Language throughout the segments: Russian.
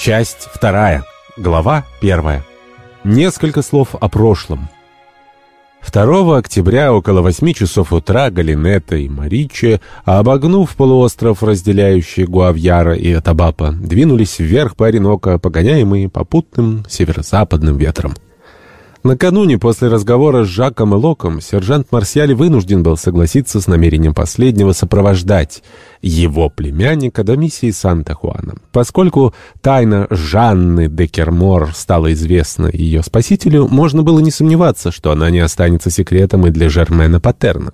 Часть вторая. Глава первая. Несколько слов о прошлом. 2 октября около 8 часов утра Галинета и Мариче, обогнув полуостров, разделяющий Гуавьяра и Атабапа, двинулись вверх по Оренока, погоняемые попутным северо-западным ветром. Накануне, после разговора с Жаком и Локом, сержант Марсиаль вынужден был согласиться с намерением последнего сопровождать его племянника до миссии Санта-Хуана. Поскольку тайна Жанны де Кермор стала известна ее спасителю, можно было не сомневаться, что она не останется секретом и для Жермена Патерна.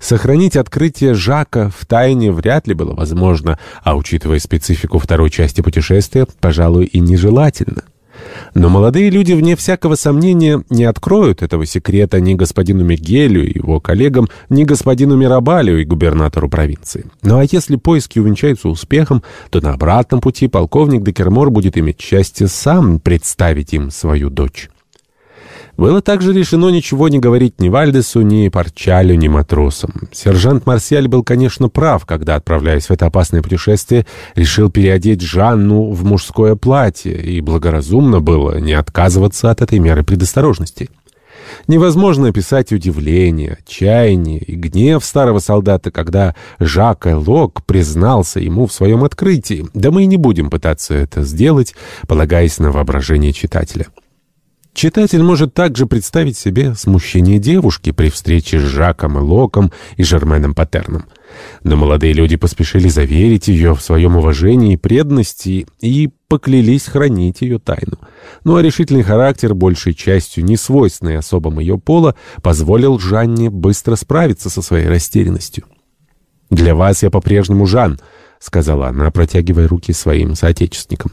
Сохранить открытие Жака в тайне вряд ли было возможно, а учитывая специфику второй части путешествия, пожалуй, и нежелательно. Но молодые люди, вне всякого сомнения, не откроют этого секрета ни господину Мигелю и его коллегам, ни господину Мирабалю и губернатору провинции. Ну а если поиски увенчаются успехом, то на обратном пути полковник Декермор будет иметь счастье сам представить им свою дочь. Было также решено ничего не говорить ни Вальдесу, ни Парчалю, ни матросам. Сержант Марсиаль был, конечно, прав, когда, отправляясь в это опасное путешествие, решил переодеть Жанну в мужское платье, и благоразумно было не отказываться от этой меры предосторожности. Невозможно описать удивление, отчаяние и гнев старого солдата, когда Жак Элок признался ему в своем открытии. Да мы и не будем пытаться это сделать, полагаясь на воображение читателя. Читатель может также представить себе смущение девушки при встрече с Жаком и Локом и Жерменом Патерном. Но молодые люди поспешили заверить ее в своем уважении и преданности и поклялись хранить ее тайну. Ну а решительный характер, большей частью не свойственный особам ее пола, позволил Жанне быстро справиться со своей растерянностью. «Для вас я по-прежнему Жан», — сказала она, протягивая руки своим соотечественникам.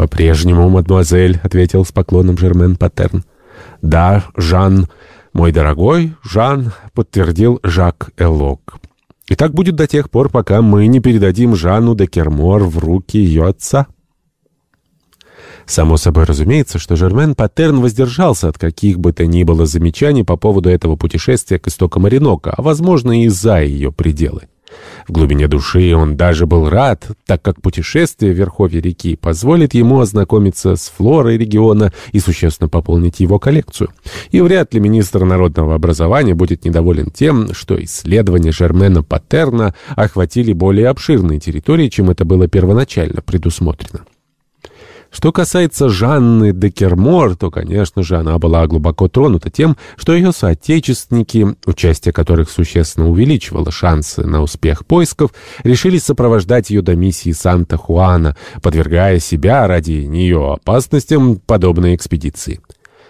«По-прежнему, мадемуазель», — ответил с поклоном Жермен Паттерн. «Да, Жан, мой дорогой Жан», — подтвердил Жак Элок. «И так будет до тех пор, пока мы не передадим Жанну де Кермор в руки ее отца». Само собой разумеется, что Жермен Паттерн воздержался от каких бы то ни было замечаний по поводу этого путешествия к истокам Оренока, а, возможно, и за ее пределы. В глубине души он даже был рад, так как путешествие в верховье реки позволит ему ознакомиться с флорой региона и существенно пополнить его коллекцию. И вряд ли министр народного образования будет недоволен тем, что исследования Жермена Патерна охватили более обширные территории, чем это было первоначально предусмотрено. Что касается Жанны де Кермор, то, конечно же, она была глубоко тронута тем, что ее соотечественники, участие которых существенно увеличивало шансы на успех поисков, решили сопровождать ее до миссии Санта-Хуана, подвергая себя ради нее опасностям подобной экспедиции.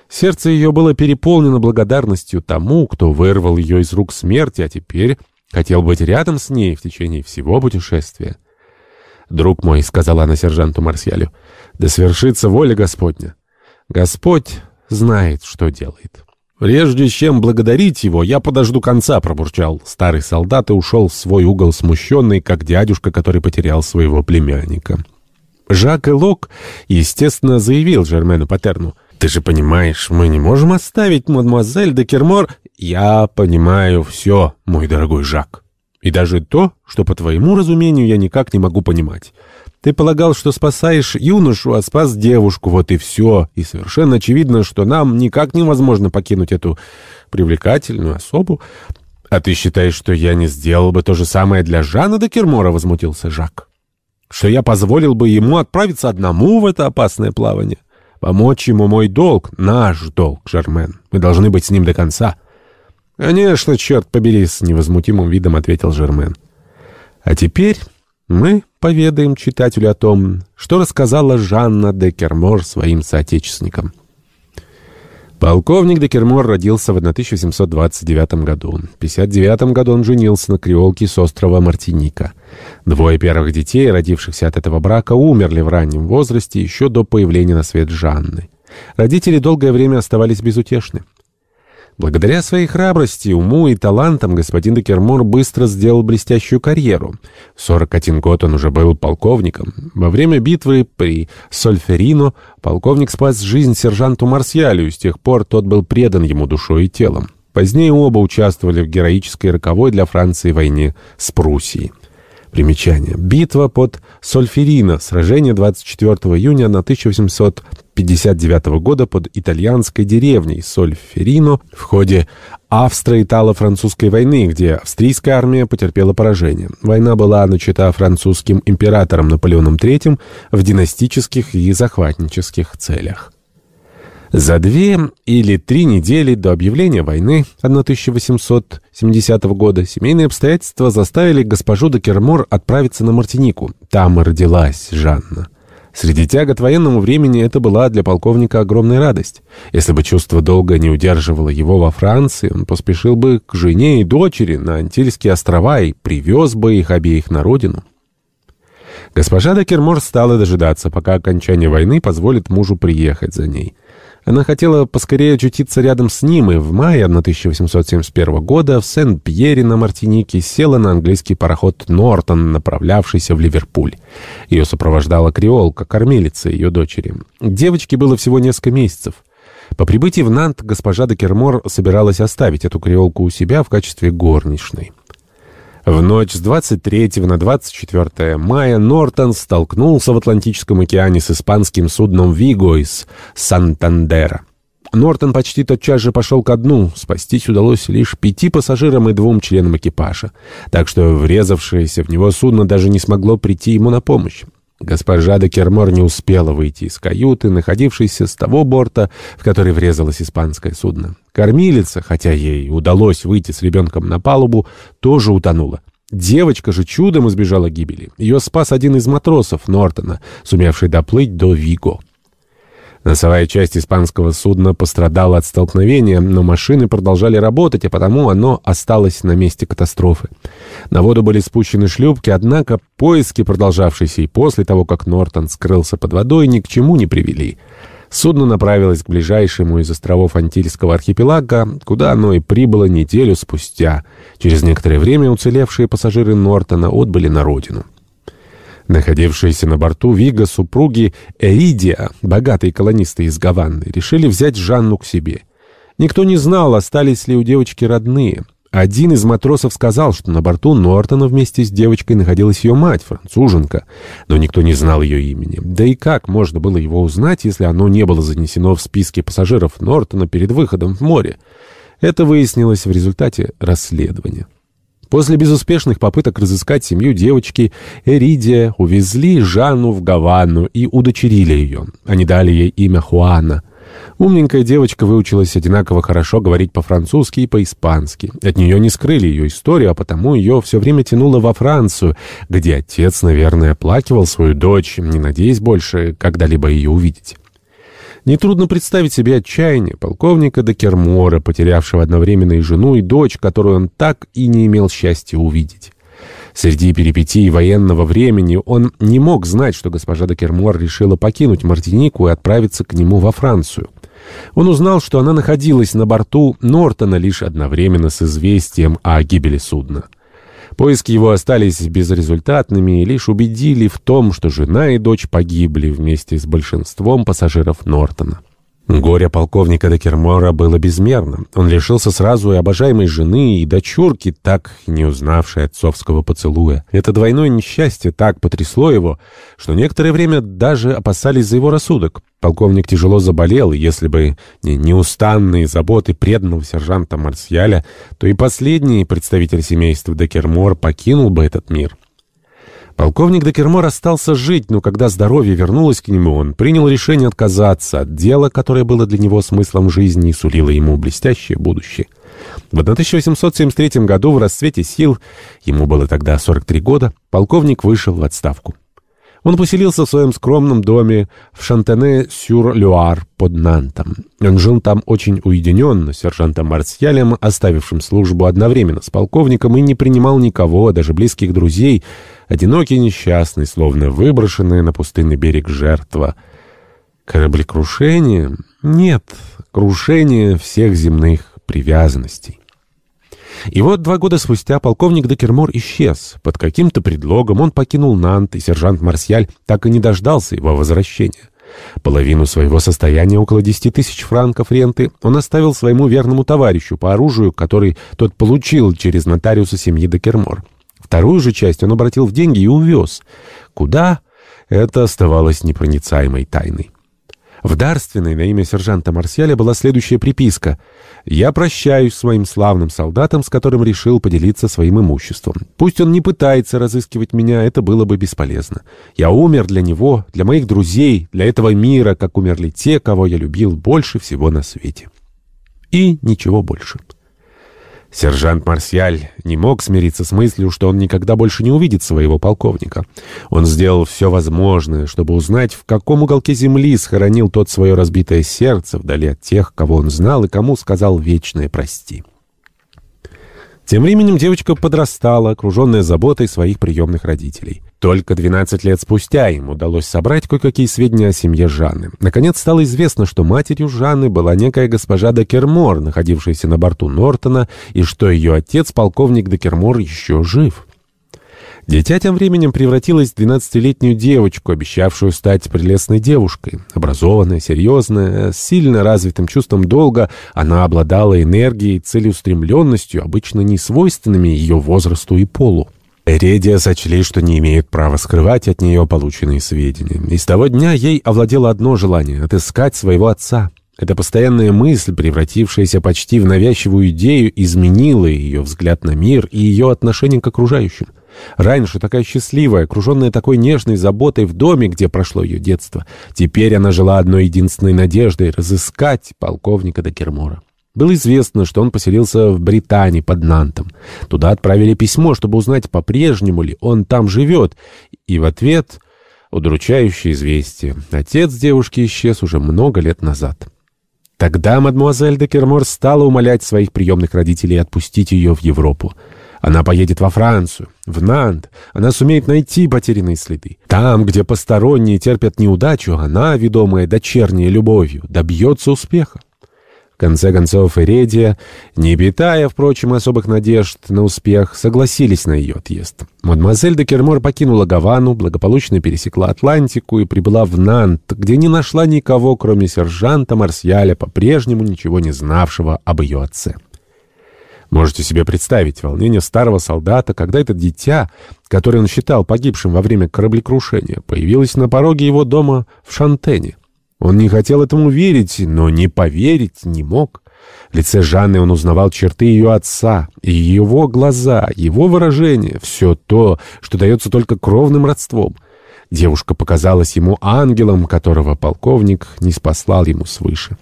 Сердце ее было переполнено благодарностью тому, кто вырвал ее из рук смерти, а теперь хотел быть рядом с ней в течение всего путешествия. «Друг мой», — сказала она сержанту Марсиалю, — «да свершится воля Господня. Господь знает, что делает». «Прежде чем благодарить его, я подожду конца», — пробурчал старый солдат и ушел в свой угол смущенный, как дядюшка, который потерял своего племянника. Жак Элок, естественно, заявил Жермену Патерну, «Ты же понимаешь, мы не можем оставить мадемуазель де Кермор...» «Я понимаю все, мой дорогой Жак». И даже то, что по твоему разумению я никак не могу понимать. Ты полагал, что спасаешь юношу, а спас девушку, вот и все. И совершенно очевидно, что нам никак невозможно покинуть эту привлекательную особу. А ты считаешь, что я не сделал бы то же самое для Жана де Кермора, возмутился Жак. Что я позволил бы ему отправиться одному в это опасное плавание? Помочь ему мой долг, наш долг, Жермен. Мы должны быть с ним до конца. «Конечно, черт побери!» — с невозмутимым видом ответил Жермен. «А теперь мы поведаем читателю о том, что рассказала Жанна де Кермор своим соотечественникам». Полковник де Кермор родился в 1729 году. В 59 году он женился на креолке с острова Мартиника. Двое первых детей, родившихся от этого брака, умерли в раннем возрасте еще до появления на свет Жанны. Родители долгое время оставались безутешны. Благодаря своей храбрости, уму и талантам господин Декермор быстро сделал блестящую карьеру. В 41 год он уже был полковником. Во время битвы при Сольферино полковник спас жизнь сержанту Марсиалю, и с тех пор тот был предан ему душой и телом. Позднее оба участвовали в героической роковой для Франции войне с Пруссией. Примечание. Битва под Сольферино. Сражение 24 июня 1859 года под итальянской деревней Сольферино в ходе Австро-Итало-французской войны, где австрийская армия потерпела поражение. Война была начата французским императором Наполеоном III в династических и захватнических целях. За две или три недели до объявления войны 1870 года семейные обстоятельства заставили госпожу де Кермор отправиться на Мартинику. Там и родилась Жанна. Среди тягот военному времени это была для полковника огромная радость. Если бы чувство долга не удерживало его во Франции, он поспешил бы к жене и дочери на Антильские острова и привез бы их обеих на родину. Госпожа де Кермор стала дожидаться, пока окончание войны позволит мужу приехать за ней. Она хотела поскорее очутиться рядом с ним, и в мае 1871 года в Сент-Пьере на Мартинике села на английский пароход «Нортон», направлявшийся в Ливерпуль. Ее сопровождала креолка, кормилица ее дочери. Девочке было всего несколько месяцев. По прибытии в Нант госпожа де Кермор собиралась оставить эту креолку у себя в качестве горничной. В ночь с 23 на 24 мая Нортон столкнулся в Атлантическом океане с испанским судном «Виго» из Сантандера. Нортон почти тотчас же пошел ко дну. Спастись удалось лишь пяти пассажирам и двум членам экипажа. Так что врезавшееся в него судно даже не смогло прийти ему на помощь. Госпожа де Кермор не успела выйти из каюты, находившейся с того борта, в который врезалось испанское судно. Кормилица, хотя ей удалось выйти с ребенком на палубу, тоже утонула. Девочка же чудом избежала гибели. Ее спас один из матросов Нортона, сумевший доплыть до Виго. Носовая часть испанского судна пострадала от столкновения, но машины продолжали работать, а потому оно осталось на месте катастрофы. На воду были спущены шлюпки, однако поиски, продолжавшиеся и после того, как Нортон скрылся под водой, ни к чему не привели. Судно направилось к ближайшему из островов Антильского архипелага, куда оно и прибыло неделю спустя. Через некоторое время уцелевшие пассажиры Нортона отбыли на родину. Находившиеся на борту Вига супруги Эридия, богатые колонисты из Гаваны, решили взять Жанну к себе. Никто не знал, остались ли у девочки родные. Один из матросов сказал, что на борту Нортона вместе с девочкой находилась ее мать, француженка, но никто не знал ее имени. Да и как можно было его узнать, если оно не было занесено в списке пассажиров Нортона перед выходом в море? Это выяснилось в результате расследования. После безуспешных попыток разыскать семью девочки, Эридия увезли Жанну в Гавану и удочерили ее. Они дали ей имя Хуана. Умненькая девочка выучилась одинаково хорошо говорить по-французски и по-испански. От нее не скрыли ее историю, а потому ее все время тянуло во Францию, где отец, наверное, оплакивал свою дочь, не надеясь больше когда-либо ее увидеть. Нетрудно представить себе отчаяние полковника Декермора, потерявшего одновременно и жену, и дочь, которую он так и не имел счастья увидеть. Среди перипетий военного времени он не мог знать, что госпожа Декермор решила покинуть Мартинику и отправиться к нему во Францию. Он узнал, что она находилась на борту Нортона лишь одновременно с известием о гибели судна. Поиски его остались безрезультатными и лишь убедили в том, что жена и дочь погибли вместе с большинством пассажиров Нортона. Горе полковника Декермора было безмерно. Он лишился сразу и обожаемой жены, и дочурки, так не узнавшей отцовского поцелуя. Это двойное несчастье так потрясло его, что некоторое время даже опасались за его рассудок. Полковник тяжело заболел, и если бы не неустанные заботы преданного сержанта Марсьяля, то и последний представитель семейства Декермор покинул бы этот мир. Полковник Декермор остался жить, но когда здоровье вернулось к нему, он принял решение отказаться от дела, которое было для него смыслом жизни и сулило ему блестящее будущее. В 1873 году в расцвете сил, ему было тогда 43 года, полковник вышел в отставку. Он поселился в своем скромном доме в Шантене-сюр-Люар под Нантом. Он жил там очень уединенно, сержантом Марсьялем, оставившим службу одновременно с полковником, и не принимал никого, даже близких друзей, одинокий несчастный, словно выброшенная на пустынный берег жертва. Кораблекрушение? Нет, крушение всех земных привязанностей. И вот два года спустя полковник Декермор исчез. Под каким-то предлогом он покинул Нант, и сержант Марсиаль так и не дождался его возвращения. Половину своего состояния, около 10 тысяч франков ренты, он оставил своему верному товарищу по оружию, который тот получил через нотариуса семьи Декермор Вторую же часть он обратил в деньги и увез. Куда? Это оставалось непроницаемой тайной. В дарственной на имя сержанта Марсиаля была следующая приписка. «Я прощаюсь своим славным солдатам, с которым решил поделиться своим имуществом. Пусть он не пытается разыскивать меня, это было бы бесполезно. Я умер для него, для моих друзей, для этого мира, как умерли те, кого я любил больше всего на свете». И ничего больше. Сержант Марсиаль не мог смириться с мыслью, что он никогда больше не увидит своего полковника. Он сделал все возможное, чтобы узнать, в каком уголке земли схоронил тот свое разбитое сердце вдали от тех, кого он знал и кому сказал вечное «прости». Тем временем девочка подрастала, окруженная заботой своих приемных родителей. Только 12 лет спустя им удалось собрать кое-какие сведения о семье Жанны. Наконец стало известно, что матерью Жанны была некая госпожа Декермор, находившаяся на борту Нортона, и что ее отец, полковник Декермор, еще жив. Дитя тем временем превратилась в двенадцатилетнюю девочку, обещавшую стать прелестной девушкой. Образованная, серьезная, с сильно развитым чувством долга, она обладала энергией целеустремленностью, обычно не свойственными ее возрасту и полу. Эредия сочли, что не имеют права скрывать от нее полученные сведения. И с того дня ей овладело одно желание — отыскать своего отца. Эта постоянная мысль, превратившаяся почти в навязчивую идею, изменила ее взгляд на мир и ее отношение к окружающим. Раньше такая счастливая, окруженная такой нежной заботой в доме, где прошло ее детство. Теперь она жила одной единственной надеждой — разыскать полковника Декермора. Было известно, что он поселился в Британии под Нантом. Туда отправили письмо, чтобы узнать, по-прежнему ли он там живет. И в ответ удручающее известие. Отец девушки исчез уже много лет назад. Тогда мадемуазель де Кермор стала умолять своих приемных родителей отпустить ее в Европу. Она поедет во Францию, в Нант. Она сумеет найти потерянные следы. Там, где посторонние терпят неудачу, она, ведомая дочерней любовью, добьется успеха. В конце концов, Эредия, не питая, впрочем, особых надежд на успех, согласились на ее отъезд. Мадемуазель де Кермор покинула Гавану, благополучно пересекла Атлантику и прибыла в Нант, где не нашла никого, кроме сержанта Марсиаля, по-прежнему ничего не знавшего об ее отце. Можете себе представить волнение старого солдата, когда это дитя, которое он считал погибшим во время кораблекрушения, появилось на пороге его дома в Шантене. Он не хотел этому верить, но не поверить не мог. В лице Жанны он узнавал черты ее отца, и его глаза, его выражение, все то, что дается только кровным родством. Девушка показалась ему ангелом, которого полковник не спаслал ему свыше.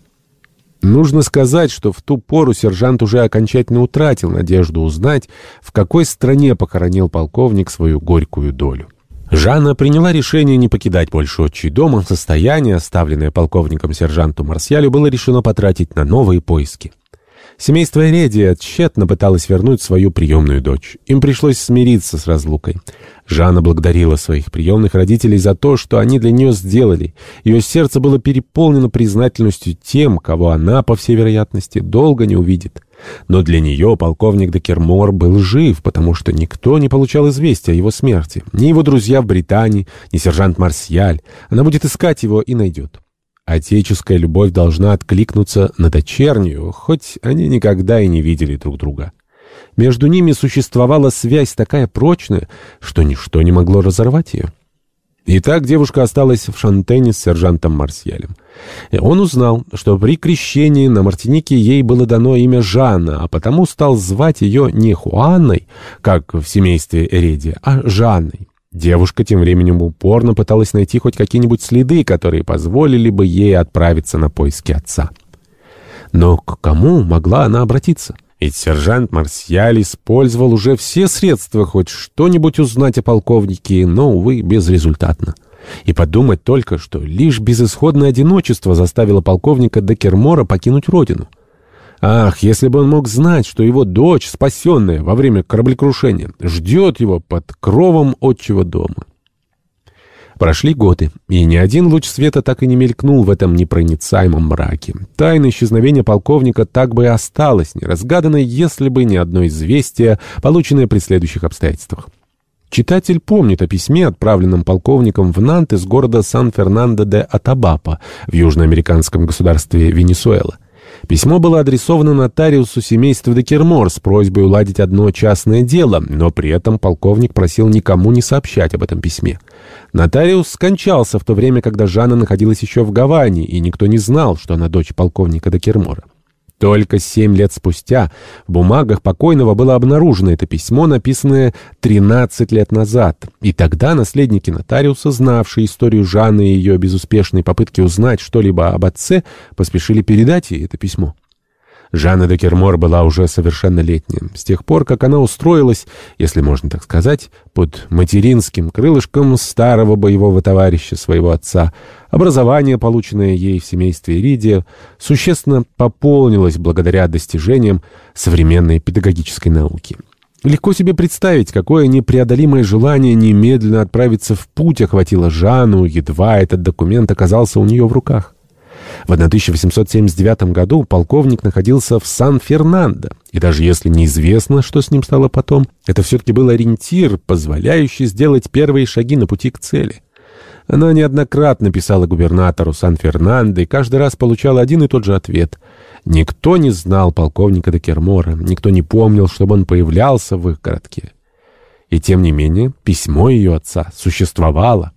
Нужно сказать, что в ту пору сержант уже окончательно утратил надежду узнать, в какой стране похоронил полковник свою горькую долю. Жанна приняла решение не покидать больше отчий дом, состояние, оставленное полковником сержанту Марсиалю, было решено потратить на новые поиски. Семейство Эредия тщетно пыталось вернуть свою приемную дочь. Им пришлось смириться с разлукой. Жанна благодарила своих приемных родителей за то, что они для нее сделали. Ее сердце было переполнено признательностью тем, кого она, по всей вероятности, долго не увидит. Но для нее полковник Декермор был жив, потому что никто не получал известия о его смерти. Ни его друзья в Британии, ни сержант Марсиаль. Она будет искать его и найдет. Отеческая любовь должна откликнуться на дочернюю, хоть они никогда и не видели друг друга. Между ними существовала связь такая прочная, что ничто не могло разорвать ее. Итак, девушка осталась в Шантене с сержантом Марсиалем. И он узнал, что при крещении на Мартинике ей было дано имя Жанна, а потому стал звать ее не Хуанной, как в семействе Эредия, а Жанной. Девушка тем временем упорно пыталась найти хоть какие-нибудь следы, которые позволили бы ей отправиться на поиски отца. Но к кому могла она обратиться? Ведь сержант Марсиаль использовал уже все средства хоть что-нибудь узнать о полковнике, но, увы, безрезультатно. И подумать только, что лишь безысходное одиночество заставило полковника Декермора покинуть родину. Ах, если бы он мог знать, что его дочь, спасенная во время кораблекрушения, ждет его под кровом отчего дома. Прошли годы, и ни один луч света так и не мелькнул в этом непроницаемом мраке. Тайна исчезновения полковника так бы и осталась неразгаданной, если бы не одно известие, полученное при следующих обстоятельствах. Читатель помнит о письме, отправленном полковником в Нант из города Сан-Фернандо де Атабапа в южноамериканском государстве Венесуэла. Письмо было адресовано нотариусу семейства Декермор с просьбой уладить одно частное дело, но при этом полковник просил никому не сообщать об этом письме. Нотариус скончался в то время, когда Жанна находилась еще в Гаване, и никто не знал, что она дочь полковника Декермора. Только семь лет спустя в бумагах покойного было обнаружено это письмо, написанное 13 лет назад. И тогда наследники нотариуса, знавшие историю Жанны и ее безуспешные попытки узнать что-либо об отце, поспешили передать ей это письмо. Жанна де Кермор была уже совершеннолетняя. С тех пор, как она устроилась, если можно так сказать, под материнским крылышком старого боевого товарища своего отца, образование, полученное ей в семействе Иридия, существенно пополнилось благодаря достижениям современной педагогической науки. Легко себе представить, какое непреодолимое желание немедленно отправиться в путь охватило Жанну, едва этот документ оказался у нее в руках. В 1879 году полковник находился в Сан-Фернандо, и даже если неизвестно, что с ним стало потом, это все-таки был ориентир, позволяющий сделать первые шаги на пути к цели. Она неоднократно писала губернатору Сан-Фернандо и каждый раз получала один и тот же ответ. Никто не знал полковника Декермора, никто не помнил, чтобы он появлялся в их городке. И тем не менее, письмо ее отца существовало.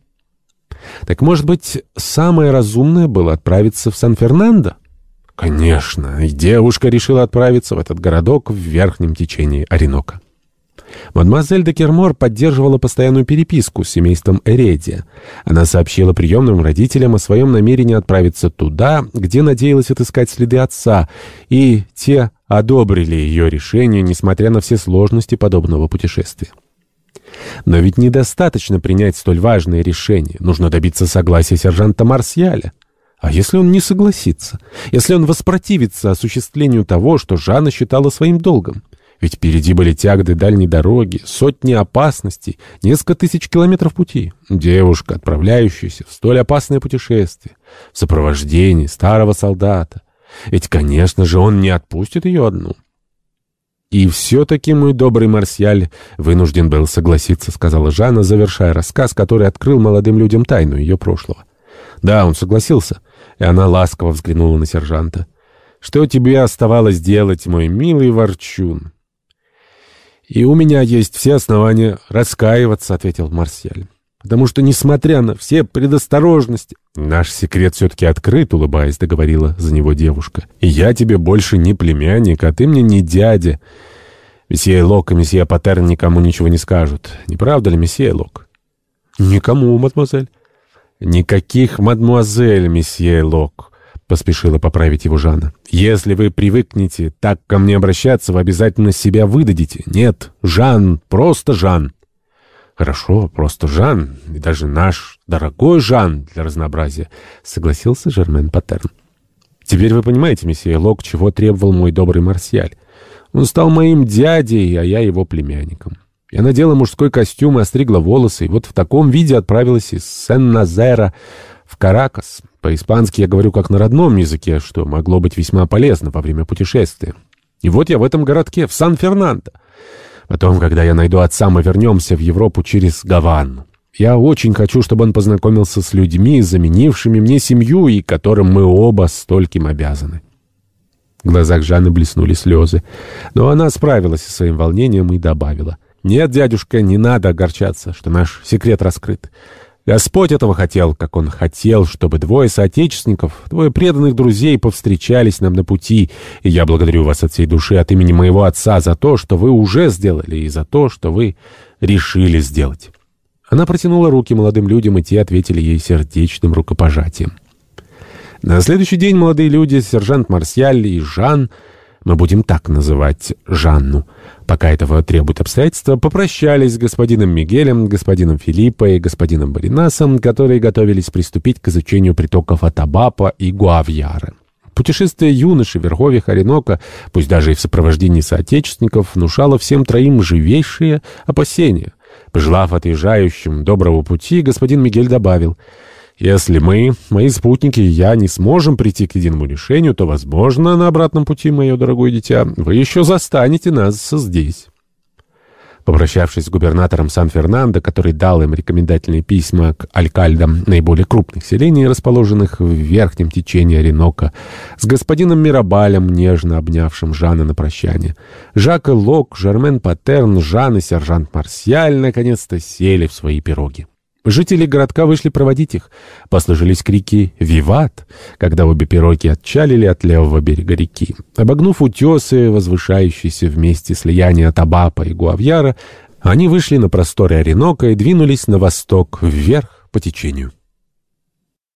Так, может быть, самое разумное было отправиться в Сан-Фернандо? Конечно, и девушка решила отправиться в этот городок в верхнем течении Оренока. Мадемуазель де Кермор поддерживала постоянную переписку с семейством Эредия. Она сообщила приемным родителям о своем намерении отправиться туда, где надеялась отыскать следы отца, и те одобрили ее решение, несмотря на все сложности подобного путешествия. Но ведь недостаточно принять столь важное решение. Нужно добиться согласия сержанта Марсиаля. А если он не согласится? Если он воспротивится осуществлению того, что Жанна считала своим долгом? Ведь впереди были тяготы дальней дороги, сотни опасностей, несколько тысяч километров пути. Девушка, отправляющаяся в столь опасное путешествие, в сопровождении старого солдата. Ведь, конечно же, он не отпустит ее одну. «И все-таки, мой добрый Марсиаль, вынужден был согласиться», — сказала Жанна, завершая рассказ, который открыл молодым людям тайну ее прошлого. «Да, он согласился». И она ласково взглянула на сержанта. «Что тебе оставалось делать, мой милый ворчун?» «И у меня есть все основания раскаиваться», — ответил Марсиаль. «Потому что, несмотря на все предосторожности...» «Наш секрет все-таки открыт», — улыбаясь, договорила за него девушка. «И я тебе больше не племянник, а ты мне не дядя. Месье Лок и месье Патерн никому ничего не скажут. Не правда ли, месье Лок?» «Никому, мадемуазель». «Никаких мадемуазель, месье Лок», — поспешила поправить его Жанна. «Если вы привыкнете так ко мне обращаться, вы обязательно себя выдадите. Нет, Жан, просто Жан». «Хорошо, просто Жан, и даже наш дорогой Жан для разнообразия», — согласился Жермен Паттерн. «Теперь вы понимаете, месье Лок, чего требовал мой добрый Марсиаль. Он стал моим дядей, а я его племянником. Я надела мужской костюм и остригла волосы, и вот в таком виде отправилась из Сен-Назера в Каракас. По-испански я говорю как на родном языке, что могло быть весьма полезно во время путешествия. И вот я в этом городке, в Сан-Фернандо. Потом, когда я найду отца, мы вернемся в Европу через Гавану. Я очень хочу, чтобы он познакомился с людьми, заменившими мне семью и которым мы оба стольким обязаны». В глазах Жанны блеснули слезы. Но она справилась со своим волнением и добавила. «Нет, дядюшка, не надо огорчаться, что наш секрет раскрыт. Господь этого хотел, как Он хотел, чтобы двое соотечественников, двое преданных друзей повстречались нам на пути, и я благодарю вас от всей души, от имени моего отца, за то, что вы уже сделали, и за то, что вы решили сделать». Она протянула руки молодым людям, и те ответили ей сердечным рукопожатием. На следующий день молодые люди, сержант Марсиаль и Жан, мы будем так называть Жанну, пока этого требуют обстоятельства, попрощались с господином Мигелем, господином Филиппо и господином Баринасом, которые готовились приступить к изучению притоков Атабапа и Гуавьяра. Путешествие юноши в Верховьях Оренока, пусть даже и в сопровождении соотечественников, внушало всем троим живейшие опасения. Пожелав отъезжающим доброго пути, господин Мигель добавил — если мы, мои спутники и я не сможем прийти к единому решению, то, возможно, на обратном пути, мое дорогое дитя, вы еще застанете нас здесь. Попрощавшись с губернатором Сан-Фернандо, который дал им рекомендательные письма к алькальдам наиболее крупных селений, расположенных в верхнем течении Оренока, с господином Мирабалем, нежно обнявшим Жана на прощание, Жак и Лок, Жермен Патерн, Жан и сержант Марсиаль наконец-то сели в свои пироги. Жители городка вышли проводить их. Послышались крики «Виват!», когда обе пироги отчалили от левого берега реки. Обогнув утесы, возвышающиеся вместе слияния Табапа и Гуавьяра, они вышли на просторы Оренока и двинулись на восток, вверх по течению.